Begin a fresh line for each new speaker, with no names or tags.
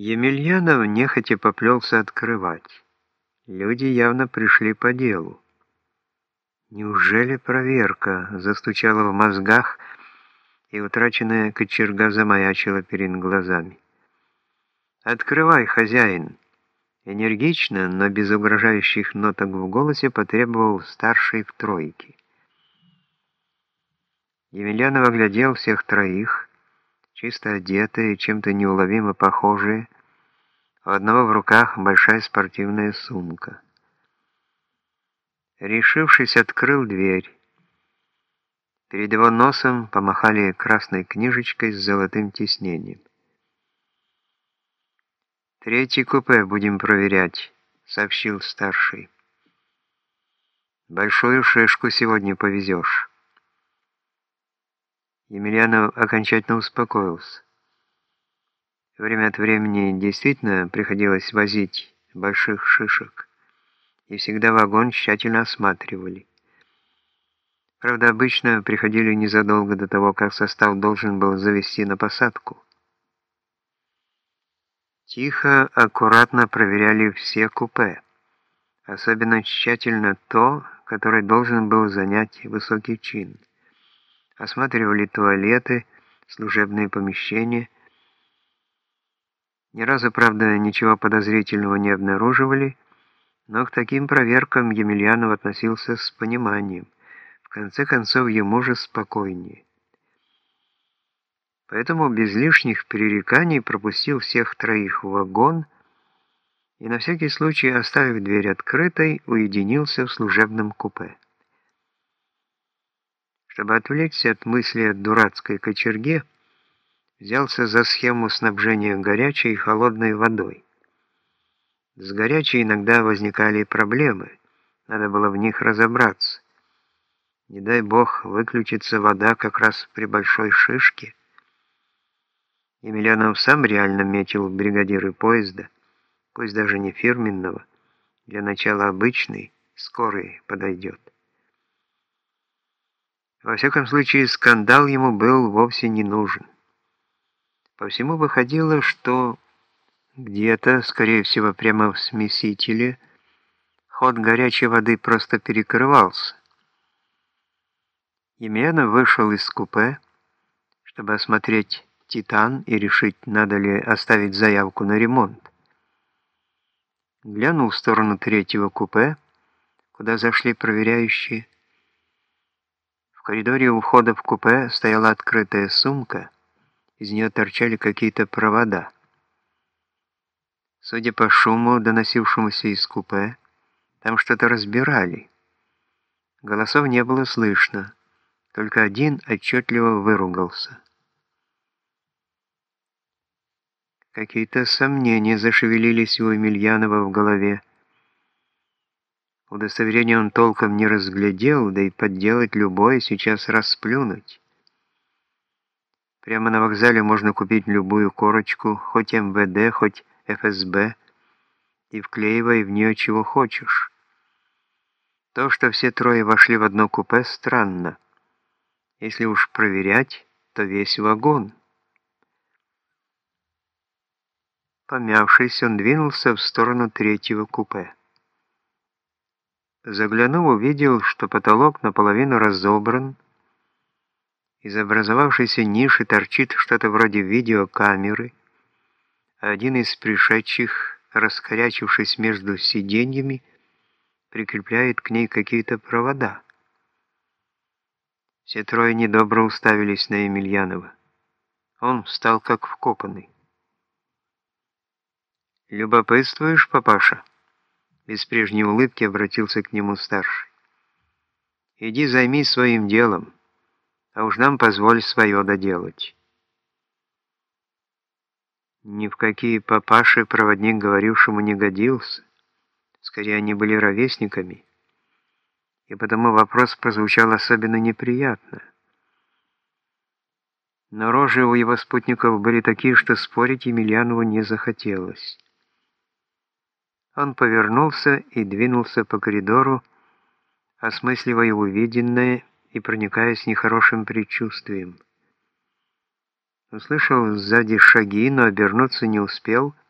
Емельянов нехотя поплелся открывать. Люди явно пришли по делу. Неужели проверка застучала в мозгах, и утраченная кочерга замаячила перед глазами? «Открывай, хозяин!» Энергично, но без угрожающих ноток в голосе потребовал старший в тройке. Емельянов оглядел всех троих, чисто одетые, чем-то неуловимо похожие. У одного в руках большая спортивная сумка. Решившись, открыл дверь. Перед его носом помахали красной книжечкой с золотым тиснением. «Третий купе будем проверять», — сообщил старший. «Большую шишку сегодня повезешь». Емельянов окончательно успокоился. Время от времени действительно приходилось возить больших шишек, и всегда вагон тщательно осматривали. Правда, обычно приходили незадолго до того, как состав должен был завести на посадку. Тихо, аккуратно проверяли все купе, особенно тщательно то, которое должен был занять высокий чин осматривали туалеты, служебные помещения. Ни разу, правда, ничего подозрительного не обнаруживали, но к таким проверкам Емельянов относился с пониманием. В конце концов, ему же спокойнее. Поэтому без лишних пререканий пропустил всех троих в вагон и на всякий случай, оставив дверь открытой, уединился в служебном купе. Чтобы отвлечься от мысли о дурацкой кочерге, взялся за схему снабжения горячей и холодной водой. С горячей иногда возникали проблемы, надо было в них разобраться. Не дай бог выключится вода как раз при большой шишке. Емельянов сам реально метил бригадиры поезда, пусть даже не фирменного, для начала обычный, скорый подойдет. Во всяком случае, скандал ему был вовсе не нужен. По всему выходило, что где-то, скорее всего, прямо в смесителе, ход горячей воды просто перекрывался. Емельянов вышел из купе, чтобы осмотреть «Титан» и решить, надо ли оставить заявку на ремонт. Глянул в сторону третьего купе, куда зашли проверяющие, коридоре у входа в купе стояла открытая сумка, из нее торчали какие-то провода. Судя по шуму, доносившемуся из купе, там что-то разбирали. Голосов не было слышно, только один отчетливо выругался. Какие-то сомнения зашевелились у Емельянова в голове. Удостоверение он толком не разглядел, да и подделать любое сейчас расплюнуть. Прямо на вокзале можно купить любую корочку, хоть МВД, хоть ФСБ, и вклеивай в нее чего хочешь. То, что все трое вошли в одно купе, странно. Если уж проверять, то весь вагон. Помявшись, он двинулся в сторону третьего купе. Заглянув, увидел, что потолок наполовину разобран. Из образовавшейся ниши торчит что-то вроде видеокамеры. Один из пришедших, раскорячившись между сиденьями, прикрепляет к ней какие-то провода. Все трое недобро уставились на Емельянова. Он встал как вкопанный. «Любопытствуешь, папаша?» Без прежней улыбки обратился к нему старший. «Иди займись своим делом, а уж нам позволь свое доделать». Ни в какие папаши проводник говорившему не годился. Скорее, они были ровесниками. И потому вопрос прозвучал особенно неприятно. Но рожи у его спутников были такие, что спорить Емельянову не захотелось. Он повернулся и двинулся по коридору, осмысливая увиденное и проникаясь нехорошим предчувствием. Услышал сзади шаги, но обернуться не успел —